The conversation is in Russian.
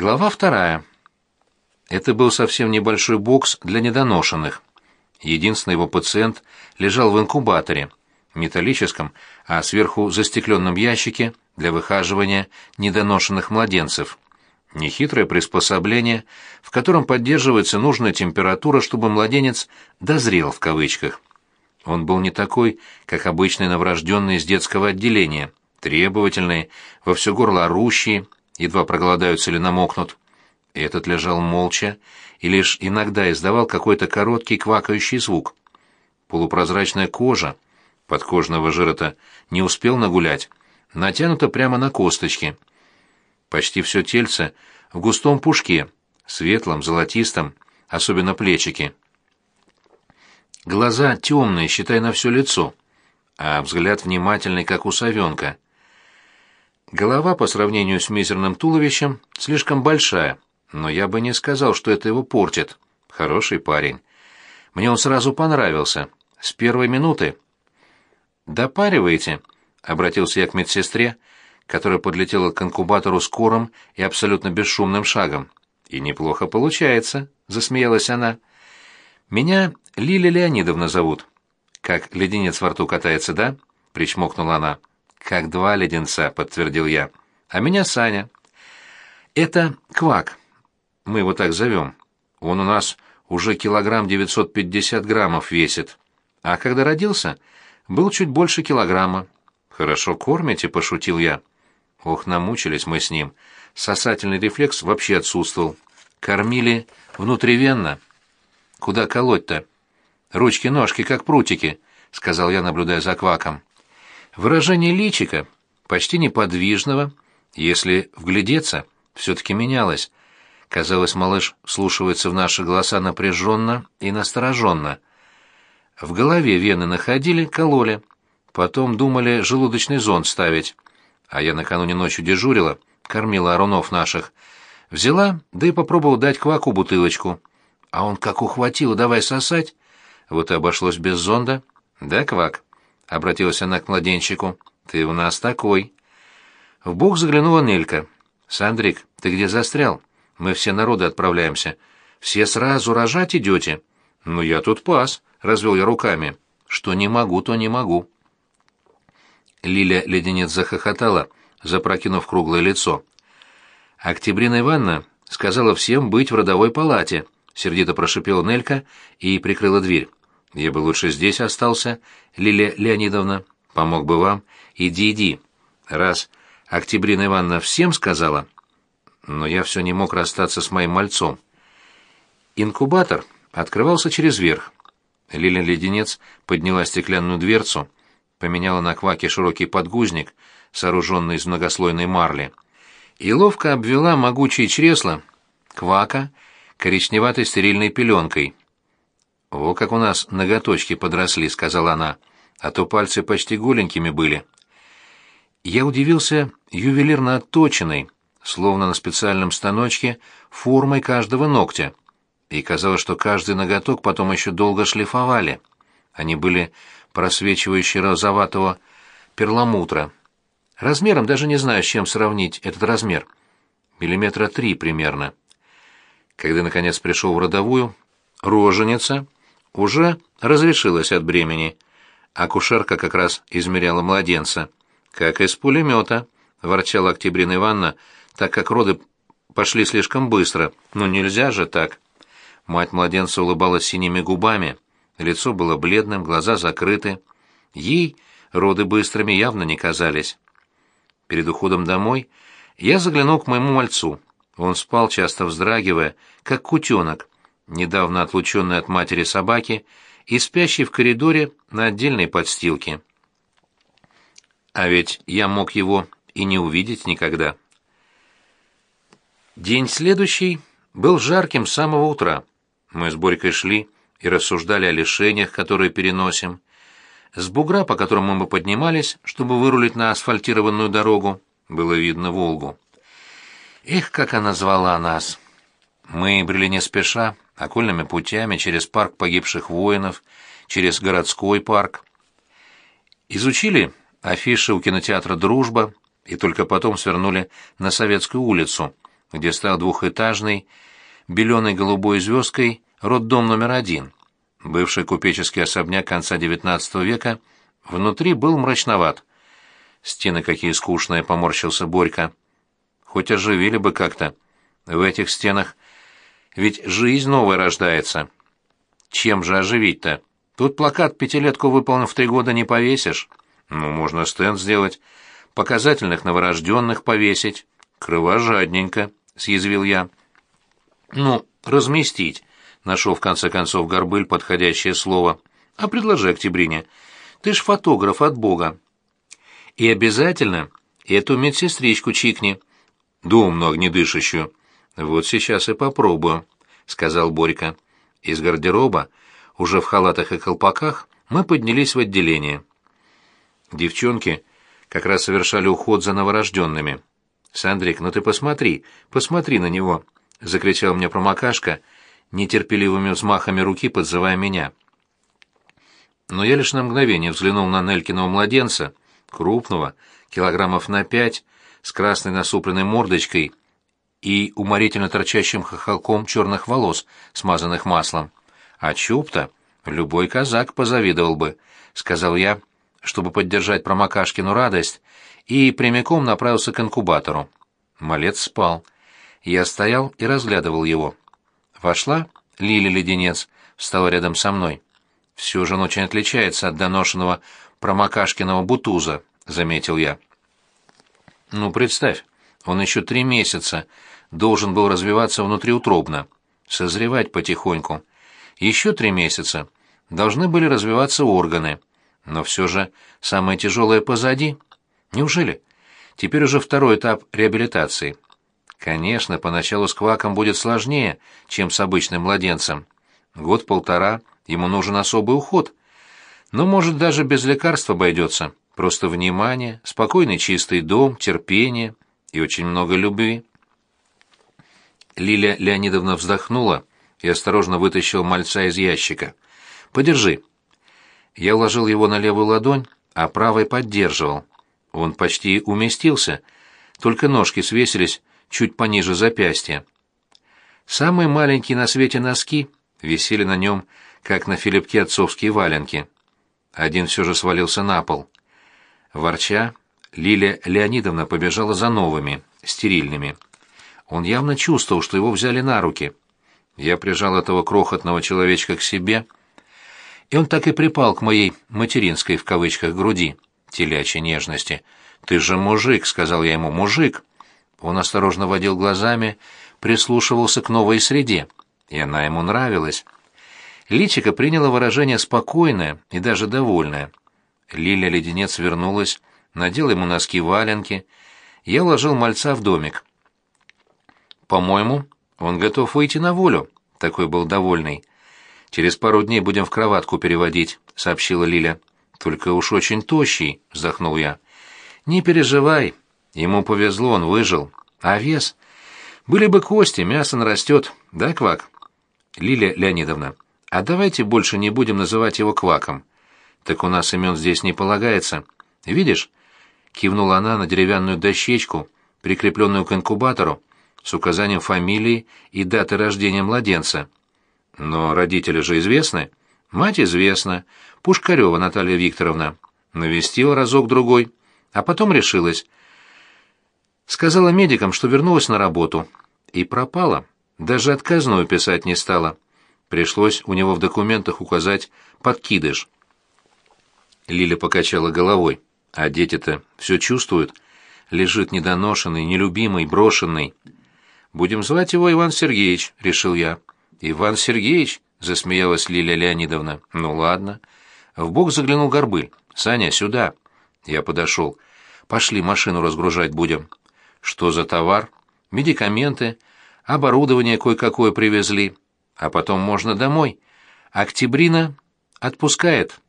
Глава вторая. Это был совсем небольшой бокс для недоношенных. Единственный его пациент лежал в инкубаторе, металлическом, а сверху застекленном ящике для выхаживания недоношенных младенцев. Нехитрое приспособление, в котором поддерживается нужная температура, чтобы младенец «дозрел» в кавычках. Он был не такой, как обычные новорожденные из детского отделения, требовательные, во все горло орущие, едва проголодаются или намокнут. Этот лежал молча и лишь иногда издавал какой-то короткий квакающий звук. Полупрозрачная кожа, подкожного жира-то не успел нагулять, натянута прямо на косточки. Почти все тельце в густом пушке, светлом, золотистом, особенно плечики. Глаза темные, считай, на все лицо, а взгляд внимательный, как у совенка. Голова по сравнению с мизерным туловищем слишком большая, но я бы не сказал, что это его портит. Хороший парень. Мне он сразу понравился. С первой минуты. «Допариваете?» — обратился я к медсестре, которая подлетела к инкубатору скорым и абсолютно бесшумным шагом. «И неплохо получается», — засмеялась она. «Меня Лиля Леонидовна зовут». «Как леденец во рту катается, да?» — причмокнула она. «Как два леденца», — подтвердил я. «А меня Саня». «Это Квак. Мы его так зовем. Он у нас уже килограмм девятьсот пятьдесят граммов весит. А когда родился, был чуть больше килограмма. Хорошо кормите», — пошутил я. Ох, намучились мы с ним. Сосательный рефлекс вообще отсутствовал. Кормили внутривенно. Куда колоть-то? Ручки-ножки, как прутики, сказал я, наблюдая за кваком. Выражение личика, почти неподвижного, если вглядеться, все-таки менялось. Казалось, малыш слушается в наши голоса напряженно и настороженно. В голове вены находили, кололи. Потом думали желудочный зонд ставить. А я накануне ночью дежурила, кормила орунов наших. Взяла, да и попробовала дать кваку бутылочку. А он как ухватил, давай сосать. Вот и обошлось без зонда. Да, квак? Обратилась она к младенчику. Ты у нас такой. В бок заглянула Нелька. Сандрик, ты где застрял? Мы все народы отправляемся. Все сразу рожать идете. Ну, я тут пас, развел я руками. Что не могу, то не могу. Лиля леденец захохотала, запрокинув круглое лицо. Октябрина Ивановна сказала всем быть в родовой палате, сердито прошипела Нелька и прикрыла дверь. Я бы лучше здесь остался, Лилия Леонидовна. Помог бы вам. Иди, иди. Раз Октябрина Ивановна всем сказала, но я все не мог расстаться с моим мальцом. Инкубатор открывался через верх. Лилия Леденец подняла стеклянную дверцу, поменяла на кваке широкий подгузник, сооруженный из многослойной марли, и ловко обвела могучие чресла квака коричневатой стерильной пеленкой. «О, как у нас ноготочки подросли», — сказала она, — «а то пальцы почти голенькими были». Я удивился ювелирно отточенной, словно на специальном станочке, формой каждого ногтя, и казалось, что каждый ноготок потом еще долго шлифовали. Они были просвечивающие розоватого перламутра. Размером даже не знаю, с чем сравнить этот размер. Миллиметра три примерно. Когда, наконец, пришел в родовую, роженица уже разрешилась от бремени. Акушерка как раз измеряла младенца. «Как из пулемета», — ворчала Октябрина Ивановна, так как роды пошли слишком быстро. «Ну нельзя же так». Мать младенца улыбалась синими губами. Лицо было бледным, глаза закрыты. Ей роды быстрыми явно не казались. Перед уходом домой я заглянул к моему мальцу. Он спал, часто вздрагивая, как кутенок, недавно отлученный от матери собаки и спящий в коридоре на отдельной подстилке. А ведь я мог его и не увидеть никогда. День следующий был жарким с самого утра. Мы с Борькой шли и рассуждали о лишениях, которые переносим. С бугра, по которому мы поднимались, чтобы вырулить на асфальтированную дорогу, было видно Волгу. Эх, как она звала нас! Мы брели не спеша, окольными путями, через парк погибших воинов, через городской парк. Изучили афиши у кинотеатра «Дружба» и только потом свернули на Советскую улицу, где стоял двухэтажный, беленой голубой звездкой, роддом номер один. Бывший купеческий особняк конца XIX века внутри был мрачноват. Стены какие скучные, поморщился Борька. Хоть оживили бы как-то. В этих стенах ведь жизнь новая рождается. Чем же оживить-то? Тут плакат пятилетку выполнен в три года не повесишь. Ну, можно стенд сделать, показательных новорожденных повесить. Кровожадненько, съязвил я. Ну, разместить. Нашел в конце концов Горбыль подходящее слово. А предложи Октябрине. Ты ж фотограф от Бога. И обязательно эту медсестричку чикни. Думно огнедышащую. Вот сейчас и попробую, сказал Борька. Из гардероба, уже в халатах и колпаках, мы поднялись в отделение. Девчонки как раз совершали уход за новорожденными. «Сандрик, ну ты посмотри, посмотри на него!» — закричал мне промокашка, нетерпеливыми взмахами руки подзывая меня. Но я лишь на мгновение взглянул на Нелькиного младенца, крупного, килограммов на пять, с красной насупленной мордочкой и уморительно торчащим хохолком черных волос, смазанных маслом. А чуб-то любой казак позавидовал бы, — сказал я, чтобы поддержать промокашкину радость, и прямиком направился к инкубатору. Малец спал. Я стоял и разглядывал его. Вошла Лили Леденец, встала рядом со мной. «Все же он очень отличается от доношенного промокашкиного бутуза», — заметил я. «Ну, представь, он еще три месяца должен был развиваться внутриутробно, созревать потихоньку. Еще три месяца должны были развиваться органы, но все же самое тяжелое позади. Неужели? Теперь уже второй этап реабилитации. Конечно, поначалу с кваком будет сложнее, чем с обычным младенцем. Год-полтора ему нужен особый уход. Но, может, даже без лекарств обойдется. Просто внимание, спокойный чистый дом, терпение и очень много любви. Лилия Леонидовна вздохнула и осторожно вытащила мальца из ящика. «Подержи». Я уложил его на левую ладонь, а правой поддерживал. Он почти уместился, только ножки свесились чуть пониже запястья. Самые маленькие на свете носки висели на нем, как на филипке отцовские валенки. Один все же свалился на пол. Ворча, Лилия Леонидовна побежала за новыми, стерильными. Он явно чувствовал, что его взяли на руки. Я прижал этого крохотного человечка к себе, и он так и припал к моей «материнской» в кавычках груди телячьей нежности. «Ты же мужик», — сказал я ему, — «мужик». Он осторожно водил глазами, прислушивался к новой среде, и она ему нравилась. Личико приняло выражение спокойное и даже довольное. Лиля Леденец вернулась, надела ему носки-валенки. Я уложил мальца в домик. «По-моему, он готов выйти на волю», — такой был довольный. «Через пару дней будем в кроватку переводить», — сообщила Лиля. Только уж очень тощий, вздохнул я. Не переживай, ему повезло, он выжил. А вес? Были бы кости, мясо нарастет, да, Квак? Лилия Леонидовна, а давайте больше не будем называть его Кваком. Так у нас имен здесь не полагается. Видишь? Кивнула она на деревянную дощечку, прикрепленную к инкубатору, с указанием фамилии и даты рождения младенца. Но родители же известны. Мать известна, Пушкарева Наталья Викторовна. Навестила разок-другой, а потом решилась. Сказала медикам, что вернулась на работу. И пропала. Даже отказную писать не стала. Пришлось у него в документах указать «подкидыш». Лиля покачала головой. А дети-то все чувствуют. Лежит недоношенный, нелюбимый, брошенный. «Будем звать его Иван Сергеевич», — решил я. «Иван Сергеевич?» — засмеялась Лилия Леонидовна. «Ну ладно». В бок заглянул Горбыль. «Саня, сюда». Я подошел. «Пошли, машину разгружать будем». «Что за товар?» «Медикаменты. Оборудование кое-какое привезли. А потом можно домой. Октябрина отпускает».